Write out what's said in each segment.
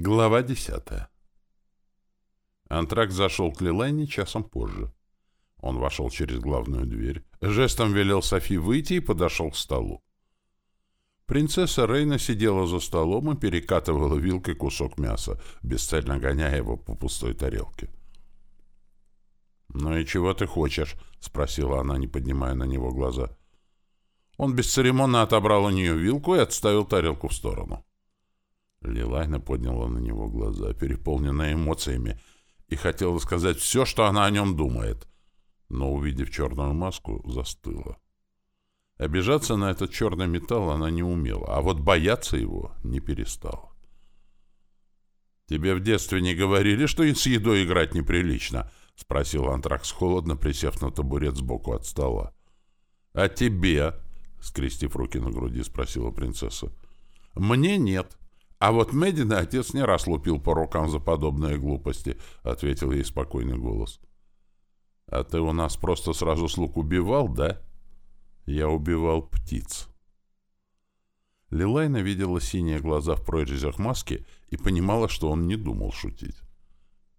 Глава десятая. Антракт зашел к Лилайне часом позже. Он вошел через главную дверь, жестом велел Софи выйти и подошел к столу. Принцесса Рейна сидела за столом и перекатывала вилкой кусок мяса, бесцельно гоняя его по пустой тарелке. «Ну и чего ты хочешь?» — спросила она, не поднимая на него глаза. Он бесцеремонно отобрал у нее вилку и отставил тарелку в сторону. Лилайна подняла на него глаза, переполненные эмоциями, и хотела сказать все, что она о нем думает, но, увидев черную маску, застыла. Обижаться на этот черный металл она не умела, а вот бояться его не перестала. «Тебе в детстве не говорили, что с едой играть неприлично?» — спросил Антракс холодно, присев на табурет сбоку от стола. «А тебе?» — скрестив руки на груди, спросила принцесса. «Мне нет», «А вот Медина отец не раз лупил по рукам за подобные глупости», — ответил ей спокойный голос. «А ты у нас просто сразу слуг убивал, да?» «Я убивал птиц». Лилайна видела синие глаза в прорезях маски и понимала, что он не думал шутить.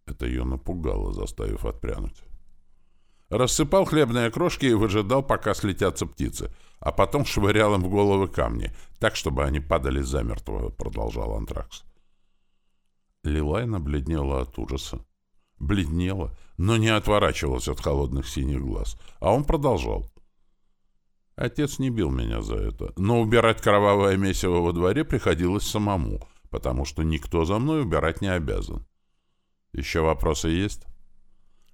Это ее напугало, заставив отпрянуть. Рассыпал хлебные крошки и выжидал, пока слетятся птицы, а потом швырял им в головы камни, так, чтобы они падали замертво, — продолжал Антракс. Лилайна бледнела от ужаса. Бледнела, но не отворачивалась от холодных синих глаз, а он продолжал. Отец не бил меня за это, но убирать кровавое месиво во дворе приходилось самому, потому что никто за мной убирать не обязан. Еще вопросы есть?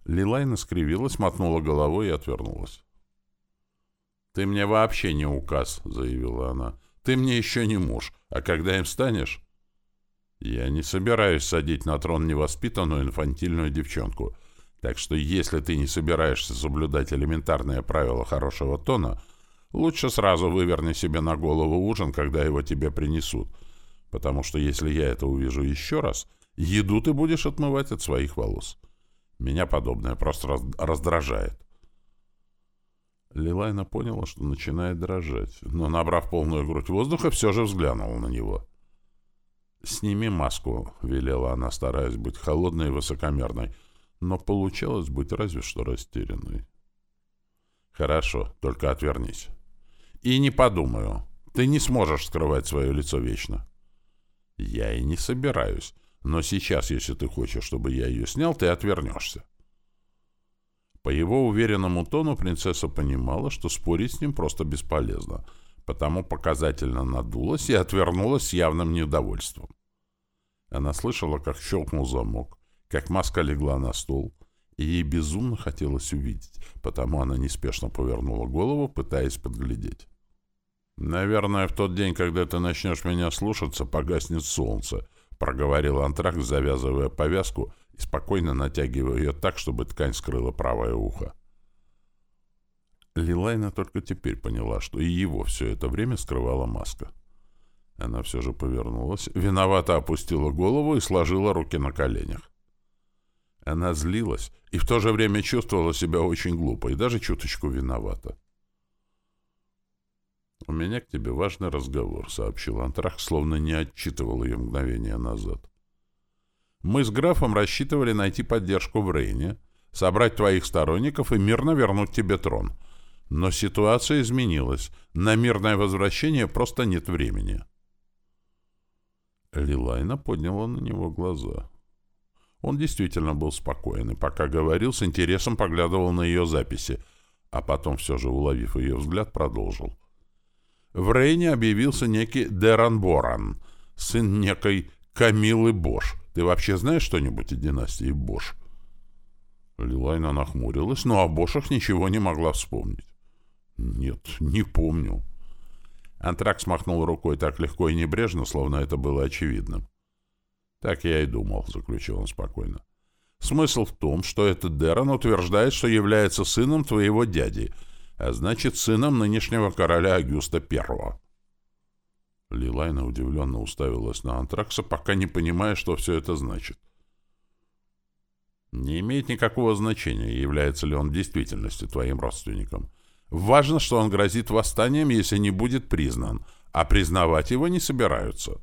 Лилайна скривилась, мотнула головой и отвернулась. «Ты мне вообще не указ», — заявила она. «Ты мне еще не муж, а когда им станешь...» «Я не собираюсь садить на трон невоспитанную инфантильную девчонку, так что если ты не собираешься соблюдать элементарные правила хорошего тона, лучше сразу выверни себе на голову ужин, когда его тебе принесут, потому что если я это увижу еще раз, еду ты будешь отмывать от своих волос». Меня подобное просто раздражает. Лилайна поняла, что начинает дрожать, но, набрав полную грудь воздуха, все же взглянула на него. «Сними маску», — велела она, стараясь быть холодной и высокомерной, но получалось быть разве что растерянной. «Хорошо, только отвернись». «И не подумаю. Ты не сможешь скрывать свое лицо вечно». «Я и не собираюсь. Но сейчас, если ты хочешь, чтобы я ее снял, ты отвернешься. По его уверенному тону принцесса понимала, что спорить с ним просто бесполезно, потому показательно надулась и отвернулась с явным недовольством. Она слышала, как щелкнул замок, как маска легла на стол, и ей безумно хотелось увидеть, потому она неспешно повернула голову, пытаясь подглядеть. «Наверное, в тот день, когда ты начнешь меня слушаться, погаснет солнце», — проговорил антракт, завязывая повязку и спокойно натягивая ее так, чтобы ткань скрыла правое ухо. Лилайна только теперь поняла, что и его все это время скрывала маска. Она все же повернулась, виновато опустила голову и сложила руки на коленях. Она злилась и в то же время чувствовала себя очень глупо и даже чуточку виновата. «У меня к тебе важный разговор», — сообщил Антрах, словно не отчитывал ее мгновение назад. «Мы с графом рассчитывали найти поддержку в Рейне, собрать твоих сторонников и мирно вернуть тебе трон. Но ситуация изменилась. На мирное возвращение просто нет времени». Лилайна подняла на него глаза. Он действительно был спокоен и, пока говорил, с интересом поглядывал на ее записи, а потом, все же уловив ее взгляд, продолжил. — в Рейне объявился некий Деран Боран, сын некой Камилы Бош. Ты вообще знаешь что-нибудь о династии Бош? Лилайна нахмурилась, но о Бошах ничего не могла вспомнить. Нет, не помню. Антракс махнул рукой так легко и небрежно, словно это было очевидным. «Так я и думал», — заключил он спокойно. «Смысл в том, что этот Деран утверждает, что является сыном твоего дяди, а значит, сыном нынешнего короля Агюста I. Лилайна удивленно уставилась на Антракса, пока не понимая, что все это значит. Не имеет никакого значения, является ли он в действительности твоим родственником. Важно, что он грозит восстанием, если не будет признан, а признавать его не собираются.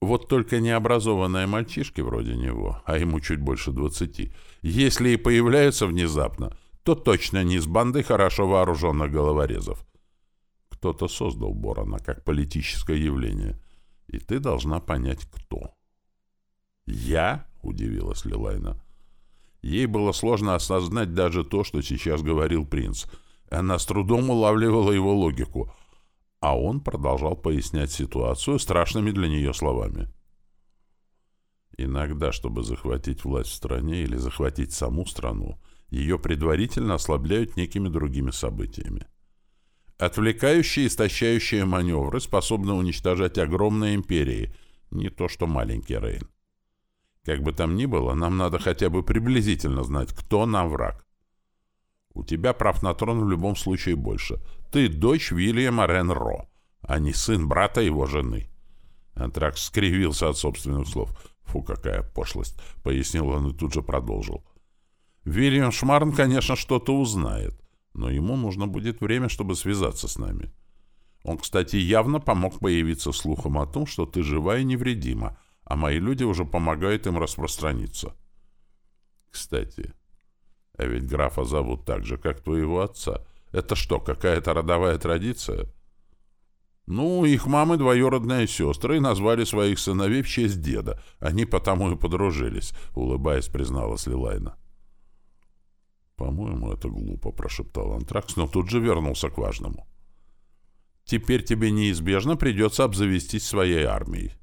Вот только необразованные мальчишки вроде него, а ему чуть больше двадцати, если и появляются внезапно, то точно не с бандой хорошо вооруженных головорезов. Кто-то создал Борона как политическое явление, и ты должна понять, кто. «Я?» — удивилась Лилайна. Ей было сложно осознать даже то, что сейчас говорил принц. Она с трудом улавливала его логику — а он продолжал пояснять ситуацию страшными для нее словами. Иногда, чтобы захватить власть в стране или захватить саму страну, ее предварительно ослабляют некими другими событиями. Отвлекающие и истощающие маневры способны уничтожать огромные империи, не то что маленький Рейн. Как бы там ни было, нам надо хотя бы приблизительно знать, кто нам враг. У тебя прав на трон в любом случае больше. Ты дочь Вильяма Ренро, а не сын брата его жены. Антракс скривился от собственных слов. «Фу, какая пошлость!» — пояснил он и тут же продолжил. «Вильям Шмарн, конечно, что-то узнает, но ему нужно будет время, чтобы связаться с нами. Он, кстати, явно помог появиться слухом о том, что ты жива и невредима, а мои люди уже помогают им распространиться. Кстати, а ведь графа зовут так же, как твоего отца. Это что, какая-то родовая традиция? Ну, их мамы двоюродные сестры и назвали своих сыновей в честь деда. Они потому и подружились, улыбаясь, призналась Лилайна. «По-моему, это глупо», — прошептал Антракс, но тут же вернулся к важному. «Теперь тебе неизбежно придется обзавестись своей армией.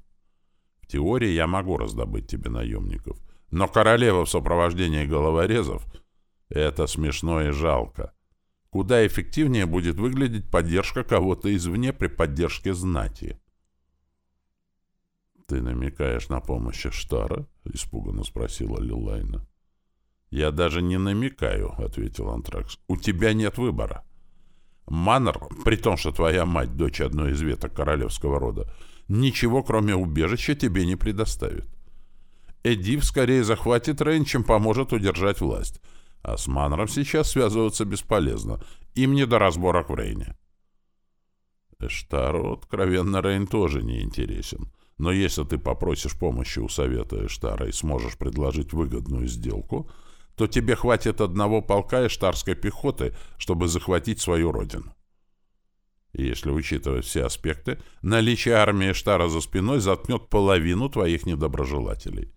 В теории я могу раздобыть тебе наемников, но королева в сопровождении головорезов это смешно и жалко. Куда эффективнее будет выглядеть поддержка кого-то извне при поддержке знати. «Ты намекаешь на помощь Эштара?» — испуганно спросила Лилайна. «Я даже не намекаю», — ответил Антракс. «У тебя нет выбора. Маннер, при том, что твоя мать — дочь одной из веток королевского рода, ничего, кроме убежища, тебе не предоставит. Эдив скорее захватит Рейн, чем поможет удержать власть. А с Маннером сейчас связываться бесполезно. Им не до разборок в Рейне. Эштару, откровенно, Рейн тоже не интересен. Но если ты попросишь помощи у совета Эштара и сможешь предложить выгодную сделку, то тебе хватит одного полка эштарской пехоты, чтобы захватить свою родину. И если учитывать все аспекты, наличие армии Эштара за спиной заткнет половину твоих недоброжелателей.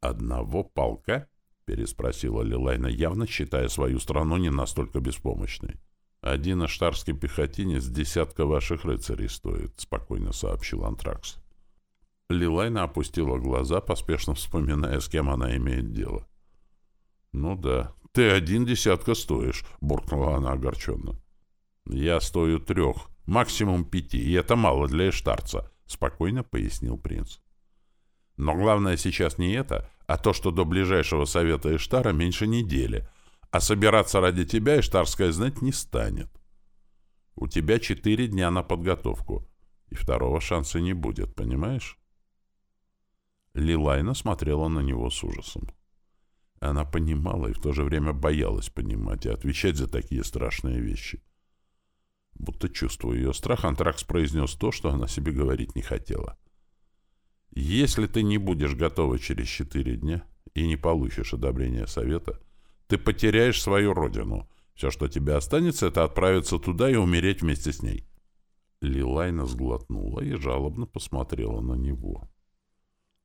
«Одного полка?» переспросила Лилайна, явно считая свою страну не настолько беспомощной. «Один аштарский пехотинец десятка ваших рыцарей стоит», — спокойно сообщил Антракс. Лилайна опустила глаза, поспешно вспоминая, с кем она имеет дело. «Ну да, ты один десятка стоишь», — буркнула она огорченно. «Я стою трех, максимум пяти, и это мало для эштарца», — спокойно пояснил принц. «Но главное сейчас не это, а то, что до ближайшего совета Иштара меньше недели, а собираться ради тебя Иштарская знать не станет. У тебя четыре дня на подготовку, и второго шанса не будет, понимаешь? Лилайна смотрела на него с ужасом. Она понимала и в то же время боялась понимать и отвечать за такие страшные вещи. Будто чувствуя ее страх, Антракс произнес то, что она себе говорить не хотела. — если ты не будешь готова через четыре дня и не получишь одобрения совета, ты потеряешь свою родину. Все, что тебе останется, это отправиться туда и умереть вместе с ней. Лилайна сглотнула и жалобно посмотрела на него.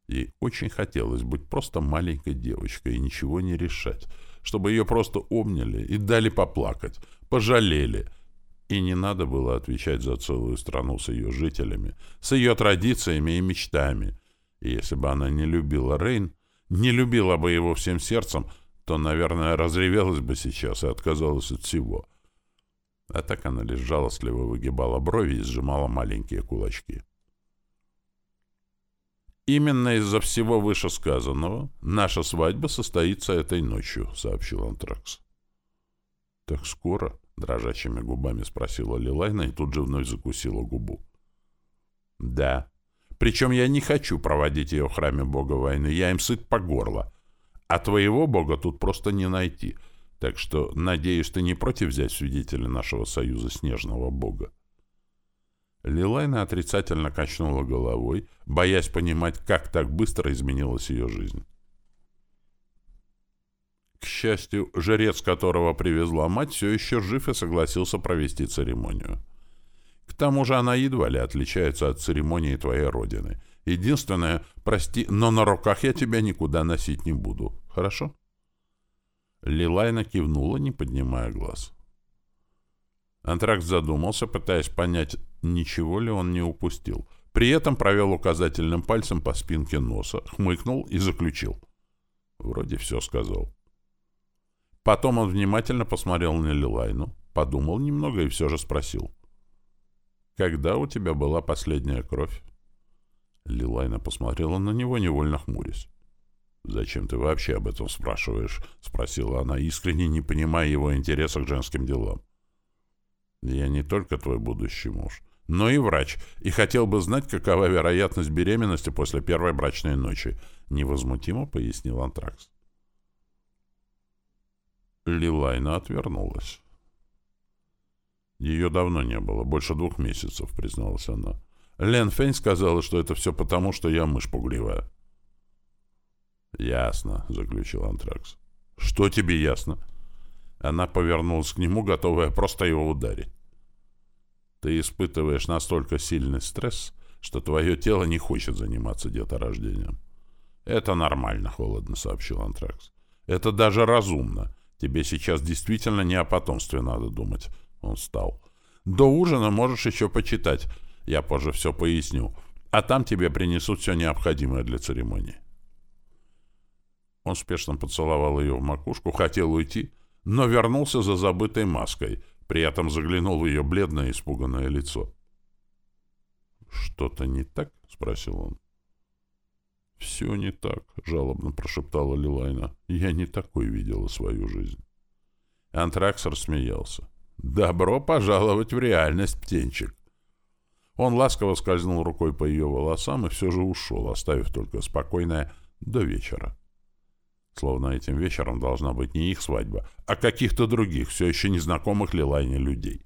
Ей очень хотелось быть просто маленькой девочкой и ничего не решать, чтобы ее просто обняли и дали поплакать, пожалели. И не надо было отвечать за целую страну с ее жителями, с ее традициями и мечтами. И если бы она не любила Рейн, не любила бы его всем сердцем, то, наверное, разревелась бы сейчас и отказалась от всего. А так она лишь жалостливо выгибала брови и сжимала маленькие кулачки. «Именно из-за всего вышесказанного наша свадьба состоится этой ночью», — сообщил Антракс. «Так скоро?» — дрожащими губами спросила Лилайна и тут же вновь закусила губу. «Да», причем я не хочу проводить ее в храме бога войны, я им сыт по горло. А твоего бога тут просто не найти. Так что, надеюсь, ты не против взять свидетеля нашего союза снежного бога. Лилайна отрицательно качнула головой, боясь понимать, как так быстро изменилась ее жизнь. К счастью, жрец, которого привезла мать, все еще жив и согласился провести церемонию. К тому же она едва ли отличается от церемонии твоей родины. Единственное, прости, но на руках я тебя никуда носить не буду. Хорошо? Лилайна кивнула, не поднимая глаз. Антракт задумался, пытаясь понять, ничего ли он не упустил. При этом провел указательным пальцем по спинке носа, хмыкнул и заключил. Вроде все сказал. Потом он внимательно посмотрел на Лилайну, подумал немного и все же спросил. «Когда у тебя была последняя кровь?» Лилайна посмотрела на него, невольно хмурясь. «Зачем ты вообще об этом спрашиваешь?» — спросила она, искренне не понимая его интереса к женским делам. «Я не только твой будущий муж, но и врач, и хотел бы знать, какова вероятность беременности после первой брачной ночи», — невозмутимо пояснил Антракс. Лилайна отвернулась. Ее давно не было, больше двух месяцев, призналась она. Лен Фэнь сказала, что это все потому, что я мышь пугливая. «Ясно», — заключил Антракс. «Что тебе ясно?» Она повернулась к нему, готовая просто его ударить. «Ты испытываешь настолько сильный стресс, что твое тело не хочет заниматься деторождением». «Это нормально», — холодно сообщил Антракс. «Это даже разумно. Тебе сейчас действительно не о потомстве надо думать». Он встал. «До ужина можешь еще почитать. Я позже все поясню. А там тебе принесут все необходимое для церемонии». Он спешно поцеловал ее в макушку, хотел уйти, но вернулся за забытой маской, при этом заглянул в ее бледное испуганное лицо. «Что-то не так?» — спросил он. «Все не так», — жалобно прошептала Лилайна. «Я не такой видела свою жизнь». Антракс рассмеялся. «Добро пожаловать в реальность, птенчик!» Он ласково скользнул рукой по ее волосам и все же ушел, оставив только спокойное «до вечера». Словно этим вечером должна быть не их свадьба, а каких-то других, все еще незнакомых Лилайне людей.